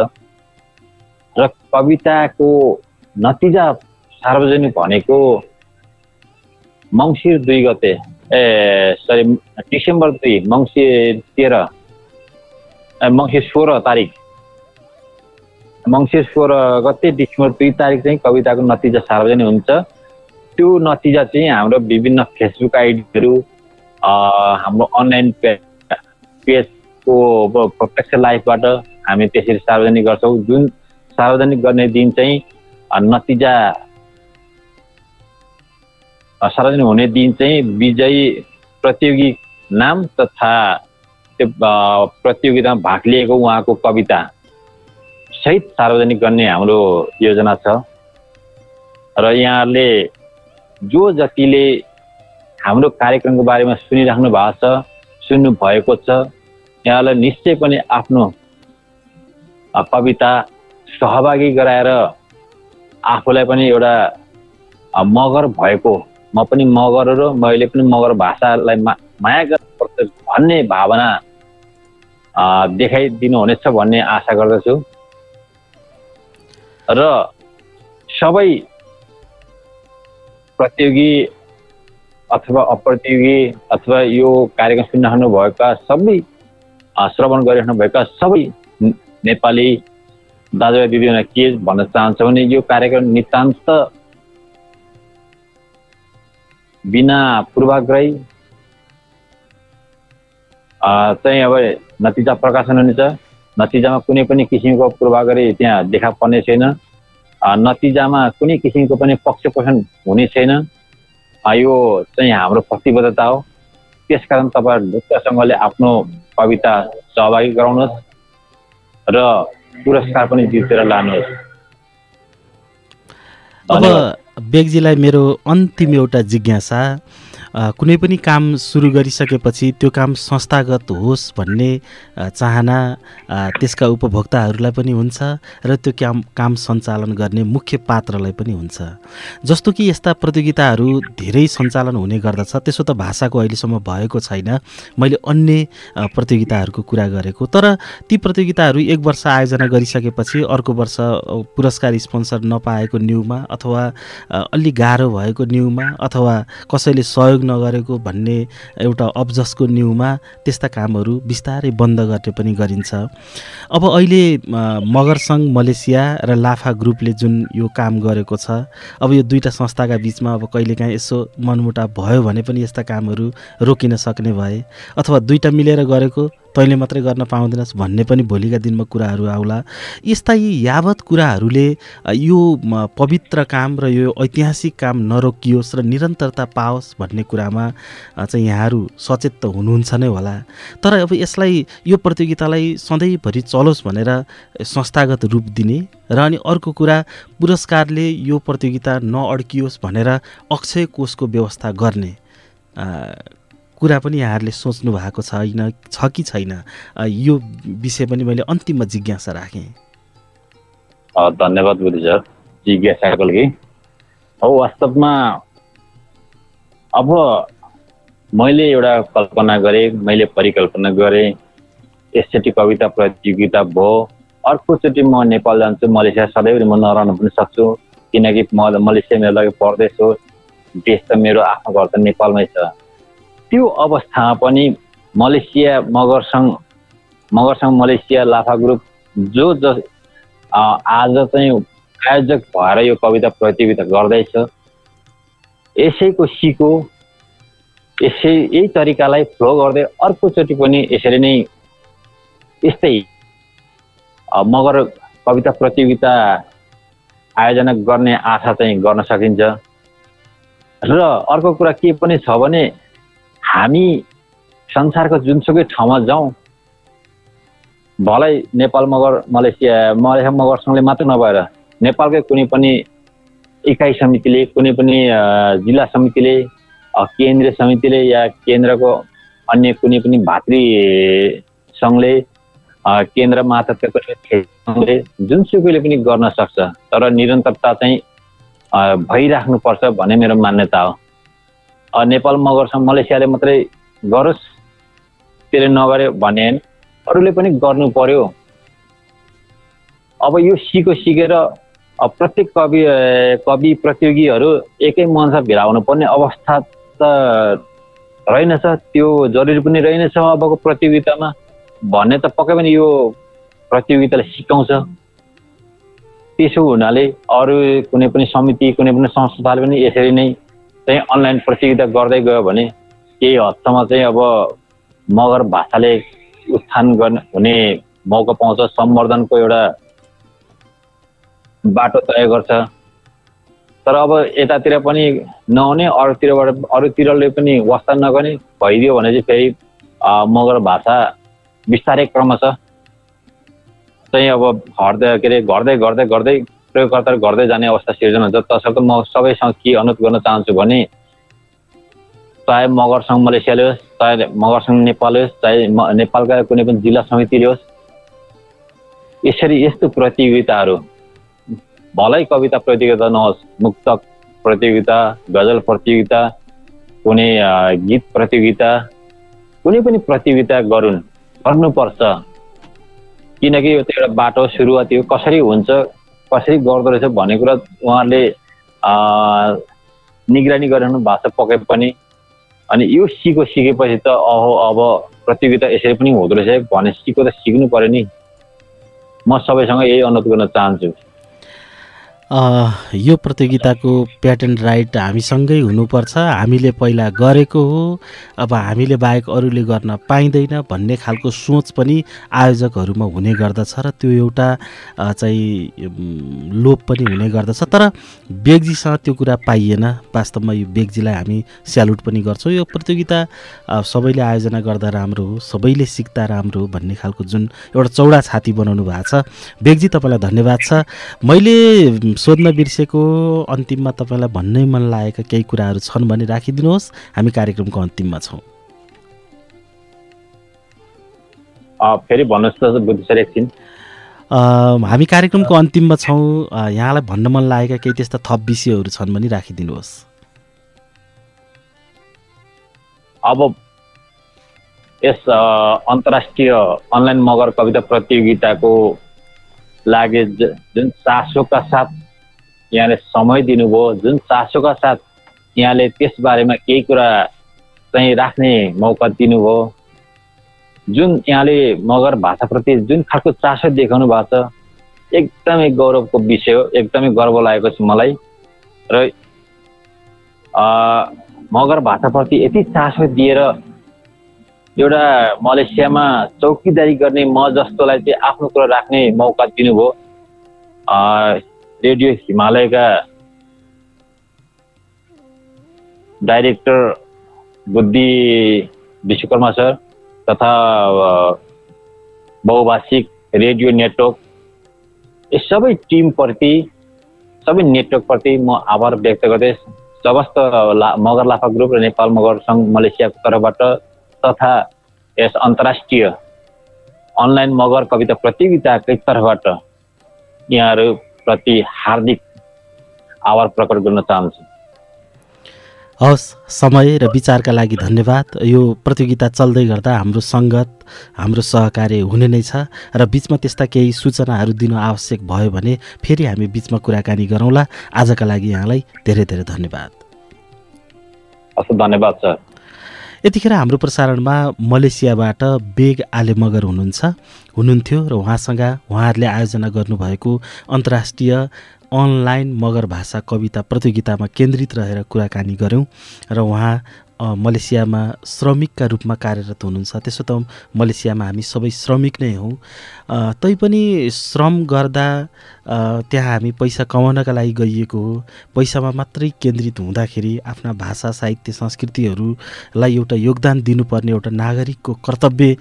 र कविताको नतिजा सार्वजनिक भनेको मङ्सिर दुई गते ए सरी डिसेम्बर दुई मङ्सिर तेह्र मङ्सिर सोह्र तारिक मङ्सिर सोह्र गते डिसेम्बर दुई तारिक चाहिँ कविताको नतिजा सार्वजनिक हुन्छ त्यो नतिजा चाहिँ हाम्रो विभिन्न फेसबुक आइडीहरू हाम्रो अनलाइन पेजको प्रत्यक्ष लाइफबाट हामी त्यसरी सार्वजनिक गर्छौँ जुन सार्वजनिक गर्ने दिन चाहिँ नतिजा सार्वजनिक हुने दिन चाहिँ विजयी प्रतियोगी नाम तथा त्यो प्रतियोगितामा भाग लिएको उहाँको कविता सहित सार्वजनिक गर्ने हाम्रो योजना छ। र यहाँहरूले जो जतिले हाम्रो कार्यक्रमको बारेमा सुनिराख्नु भएको छ सुन्नु भएको छ यहाँलाई निश्चय पनि आफ्नो कविता सहभागी गराएर आफूलाई पनि एउटा मगर भएको म पनि मगर र मैले पनि मगर भाषालाई मा माया गर्नुपर्छ भन्ने भावना देखाइदिनुहुनेछ भन्ने आशा गर्दछु। र सबै प्रतियोगी अथवा अप्रतियोगी अथवा यो कार्यक्रम सुनिराख्नु भएका सबै श्रवण गरिराख्नुभएका सबै नेपाली दाजुभाइ दिदीहरूलाई के भन्न चाहन्छ भने यो कार्यक्रम नितान्त बिना पूर्वाग्रही चाहिँ अब नतिजा प्रकाशन हुनेछ। नतिजामा कुनै पनि किसिमको पूर्वाग्रही त्यहाँ देखा पर्ने छैन। नतिजामा कुनै किसिमको पनि पक्ष पोषण हुने छैन। यो चाहिँ हाम्रो प्रतिबद्धता हो। त्यसकारण तपाईँ ढुक्कसँगले आफ्नो कविता सहभागी गराउनुहोस् र पुरस्कार पनि जितेर लानुहोस्। अब बेगजीलाई मेरो अन्तिम एउटा जिज्ञासा कुनै पनि काम सुरु गरिसकेपछि त्यो काम संस्थागत होस् भन्ने चाहना त्यसका उपभोक्ताहरूलाई पनि हुन्छ र त्यो काम काम सञ्चालन गर्ने मुख्य पात्रलाई पनि हुन्छ। जस्तो कि यस्ता प्रतियोगिताहरू धेरै सञ्चालन हुने गर्दछ त्यसो त भाषाको अहिलेसम्म भएको छैन। मैले अन्य प्रतियोगिताहरूको कुरा गरेको तर ती प्रतियोगिताहरू एक वर्ष आयोजना गरिसकेपछि अर्को वर्ष पुरस्कार स्पोन्सर नपाएको न्युमा अथवा अलि गाह्रो भएको न्युमा अथवा कसैले सहयोग नगरेको भन्ने एउटा अब्जसको न्युमा त्यस्ता कामहरू बिस्तारै बन्द गर्ने पनि गरिन्छ। अब अहिले मगर सङ्घ मलेसिया र लाफा ग्रुपले जुन यो काम गरेको छ अब यो दुईवटा संस्थाका बिचमा अब कहिलेकाहीँ यसो मनमुटाव भयो भने पनि यस्ता कामहरू रोकिन सक्ने भए अथवा दुईवटा मिलेर गरेको तैँले मात्रै गर्न पाउँदैनस् भन्ने पनि भोलिका दिनमा कुराहरू आउला। यस्ता यी यावत कुराहरूले यो पवित्र काम र यो ऐतिहासिक काम नरोकियोस् र निरन्तरता पाओस् भन्ने कुरामा चाहिँ यहाँहरू सचेत त हुनुहुन्छ नै होला। तर अब यसलाई यो प्रतियोगितालाई सधैँभरि चलोस् भनेर संस्थागत रूप दिने र अनि अर्को कुरा पुरस्कारले यो प्रतियोगिता नअड्कियोस् भनेर अक्षय कोषको व्यवस्था गर्ने कुरा पनि यहाँहरूले सोच्नु भएको छैन छ कि छैन? यो विषय पनि मैले अन्तिममा जिज्ञासा राखेँ। धन्यवाद बुद्धि सर जिज्ञासाको लागि हो वास्तवमा अब मैले एउटा कल्पना गरेँ मैले परिकल्पना गरेँ यसचोटि कविता प्रतियोगिता भयो अर्कोचोटि म नेपाल जान्छु मलेसिया सधैँभरि म नरहन पनि सक्छु किनकि म मलेसिया मेरो लागि हो देश त मेरो आफ्नो घर त नेपालमै छ। त्यो अवस्थामा पनि मलेसिया मगरसङ्घ मगरसङ्घ मलेसिया लाफा ग्रुप जो ज आज चाहिँ आयोजक भएर यो कविता प्रतियोगिता गर्दैछ। यसैको सिको यसै यही तरिकालाई फ्लो गर्दै अर्कोचोटि पनि यसरी नै यस्तै मगर कविता प्रतियोगिता आयोजना गर्ने आशा चाहिँ गर्न सकिन्छ। र अर्को कुरा के पनि छ भने हामी संसारको जुनसुकै ठाउँमा जाउँ भलै नेपाल मगर मलेसिया मलेसिया मगरसँगले मात्र नभएर नेपालकै कुनै पनि इकाइ समितिले कुनै पनि जिल्ला समितिले केन्द्रीय समितिले या केन्द्रको अन्य कुनै पनि भातृ सङ्घले केन्द्र मातहतका जुनसुकैले पनि गर्न सक्छ तर निरन्तरता चाहिँ भइराख्नुपर्छ भन्ने मेरो मान्यता हो। नेपाल मगरसँग मलेसियाले मात्रै गरोस् त्यसले नगर्यो भने अरूले पनि गर्नु पर्यो। अब यो सिको सिकेर प्रत्येक कवि कवि प्रतियोगीहरू एकै मञ्च भिडाउनु पर्ने अवस्था आवश्यकता रहेनछ। त्यो जरुरी पनि रहेनछ अबको प्रतियोगितामा। भन्ने त पक्कै पनि यो प्रतियोगिताले सिकाउँछ। त्यसो हुनाले अरू कुनै पनि समिति कुनै पनि संस्थाले पनि यसरी नै चाहिँ अनलाइन प्रतियोगिता गर्दै गयो भने केही हदसम्म चाहिँ अब मगर भाषाले उत्थान गर्ने हुने मौका पाउँछ। सम्वर्धनको एउटा बाटो तय गर्छ। तर अब यतातिर पनि नहुने अरूतिरबाट अरूतिरले पनि वास्ता नगर्ने भइदियो भने चाहिँ फेरि मगर भाषा बिस्तारै क्रमशः चाहिँ अब हट्दै के अरे घट्दै घट्दै घट्दै प्रयोगकर्ता गर्दै जाने अवस्था सिर्जना हुन्छ। तसर्थ म सबैसँग के अनुरोध गर्न चाहन्छु भने चाहे मगरसँग मलेसियाले होस् चाहे मगरसँग नेपाल होस् चाहे नेपालका कुनै पनि जिल्ला समितिले होस् यसरी यस्तो प्रतियोगिताहरू भलै कविता प्रतियोगिता नहोस् मुक्तक प्रतियोगिता गजल प्रतियोगिता कुनै गीत प्रतियोगिता कुनै पनि प्रतियोगिता गरून् गर्नुपर्छ। किनकि यो त एउटा बाटो सुरुवात यो कसरी हुन्छ कसरी गर्दो रहेछ भन्ने कुरा उहाँहरूले निगरानी गरिरहनु भएको छ पक्कै पनि। अनि यो सिको सिकेपछि त अहो अब प्रतियोगिता यसरी पनि हुँदो रहेछ भने सिको त सिक्नु पऱ्यो नि। म सबैसँग यही अनुरोध गर्न चाहन्छु। यो प्रतियोगिताको प्याटेन्ट राइट हामीसँगै हुनुपर्छ। हामीले पहिला गरेको हो। अब हामीले बाहेक अरूले गर्न पाइँदैन भन्ने खालको सोच पनि आयोजकहरूमा हुने गर्दछ र त्यो एउटा चाहिँ लोप पनि हुने गर्दछ। तर बेगजीसँग त्यो कुरा पाइएन। वास्तवमा यो बेगजीलाई हामी स्यालुट पनि गर्छौँ। यो प्रतियोगिता सबैले आयोजना गर्दा राम्रो हो सबैले सिक्दा राम्रो हो भन्ने खालको जुन एउटा चौडा छाती बनाउनु भएको छ। बेगजी तपाईँलाई धन्यवाद छ। मैले सोध्न बिर्सेको अन्तिममा तपाईँलाई भन्नै मन लागेका केही कुराहरू छन् भने राखिदिनुहोस्। हामी कार्यक्रमको अन्तिममा छौँ। फेरि भन्नुहोस् त बुद्धिसर एकछिन। हामी कार्यक्रमको अन्तिममा छौँ। यहाँलाई भन्न मन लागेका केही त्यस्ता थप विषयहरू छन् भने राखिदिनुहोस्। अब यस अन्तर्राष्ट्रिय अनलाइन मगर कविता प्रतियोगिताको लागि जुन चासोका साथ यहाँले समय दिनुभयो जुन चासोका साथ यहाँले त्यसबारेमा केही कुरा चाहिँ राख्ने मौका दिनुभयो जुन यहाँले मगर भाषाप्रति जुन खालको चासो देखाउनु भएको छ एकदमै गौरवको विषय हो एकदमै गर्व लागेको छ मलाई। र मगर भाषाप्रति यति चासो दिएर एउटा मलेसियामा चौकीदारी गर्ने म जस्तोलाई चाहिँ आफ्नो कुरा राख्ने मौका दिनुभयो। रेडियो हिमालयका डाइरेक्टर बुद्धि विश्वकर्मा सर तथा बहुभाषिक रेडियो नेटवर्क यस सबै टिमप्रति सबै नेटवर्कप्रति म आभार व्यक्त गर्दै समस्त ला मगर लाफा ग्रुप र नेपाल मगर सङ्घ मलेसियाको तर्फबाट तथा यस अन्तर्राष्ट्रिय अनलाइन मगर कविता प्रतियोगिताकै तर्फबाट यहाँहरू प्रति हार्दिक आभार प्रकट गर्न चाहन्छु हवस् समय र विचारका लागि धन्यवाद। यो प्रतियोगिता चल्दै गर्दा हाम्रो सङ्गत हाम्रो सहकार्य हुने नै छ र बिचमा त्यस्ता केही सूचनाहरू दिनु आवश्यक भयो भने फेरि हामी बिचमा कुराकानी गरौँला। आजका लागि यहाँलाई धेरै धेरै धन्यवाद। धन्यवाद सर। यतिखेर हाम्रो प्रसारणमा मलेसियाबाट बेग आले मगर हुनुहुन्छ। हुनुहुन्थ्यो र उहाँसँग उहाँहरूले आयोजना गर्नुभएको अन्तर्राष्ट्रिय अनलाइन मगर भाषा कविता प्रतियोगितामा केन्द्रित रहेर कुराकानी गऱ्यौँ। र उहाँ मलेसियामा श्रमिकका रूपमा कार्यरत हुनुहुन्छ। त्यसो त मलेसियामा हामी सबै श्रमिक नै हौँ। तैपनि श्रम गर्दा त्यहाँ हामी पैसा कमाउनका लागि गइएको हो। पैसामा मात्रै केन्द्रित हुँदाखेरि आफ्ना भाषा साहित्य संस्कृतिहरूलाई एउटा योगदान दिनुपर्ने एउटा नागरिकको कर्तव्य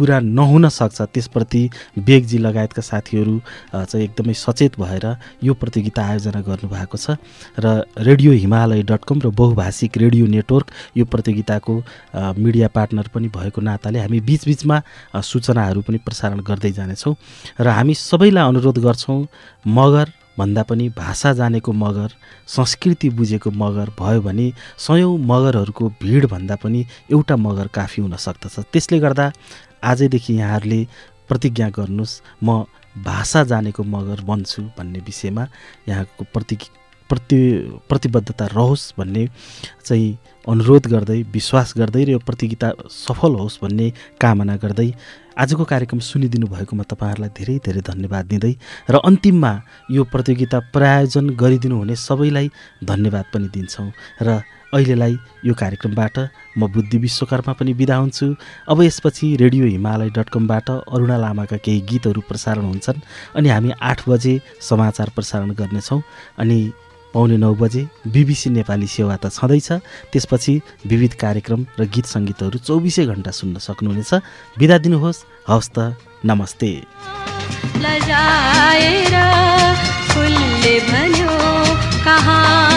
पुरा नहुन सक्छ त्यसप्रति बेगजी लगायतका साथीहरू चाहिँ एकदमै सचेत भएर यो प्रतियोगिता आयोजना गर्नुभएको छ र रेडियो हिमालय डट कम र बहुभाषिक रेडियो नेटवर्क यो प्रतियोगिताको मिडिया पार्टनर पनि भएको नाताले हामी बिचबिचमा सूचनाहरू पनि प्रसारण गर्दै जानेछौँ र हामी सबैलाई अनुरोध गर्छौँ मगर भन्दा पनि भाषा जानेको मगर संस्कृति बुझेको मगर भयो भने सयौँ मगरहरूको भिडभन्दा पनि एउटा मगर काफी हुन सक्दछ। त्यसले गर्दा आजैदेखि यहाँहरूले प्रतिज्ञा गर्नुहोस् म भाषा जानेको मगर बन्छु भन्ने विषयमा यहाँको प्रति प्रति प्रतिबद्धता रहोस् भन्ने चाहिँ अनुरोध गर्दै विश्वास गर्दै र यो प्रतियोगिता सफल होस् भन्ने कामना गर्दै आजको कार्यक्रम सुनिदिनु भएकोमा तपाईँहरूलाई धेरै धेरै धन्यवाद दिँदै र अन्तिममा यो प्रतियोगिता प्रायोजन गरिदिनु हुने सबैलाई धन्यवाद पनि दिन्छौँ र अहिलेलाई यो कार्यक्रमबाट म बुद्धि विश्वकर्मा पनि बिदा हुन्छु। अब यसपछि रेडियो हिमालय डट कमबाट अरुणा लामाका केही गीतहरू प्रसारण हुन्छन् अनि हामी आठ बजे समाचार प्रसारण गर्नेछौँ अनि पाउने नौ बजे बिबिसी नेपाली सेवा त छँदैछ। त्यसपछि विविध कार्यक्रम र गीत सङ्गीतहरू चौबिसै घन्टा सुन्न सक्नुहुनेछ। बिदा दिनुहोस्। हवस् त नमस्ते। कहाँ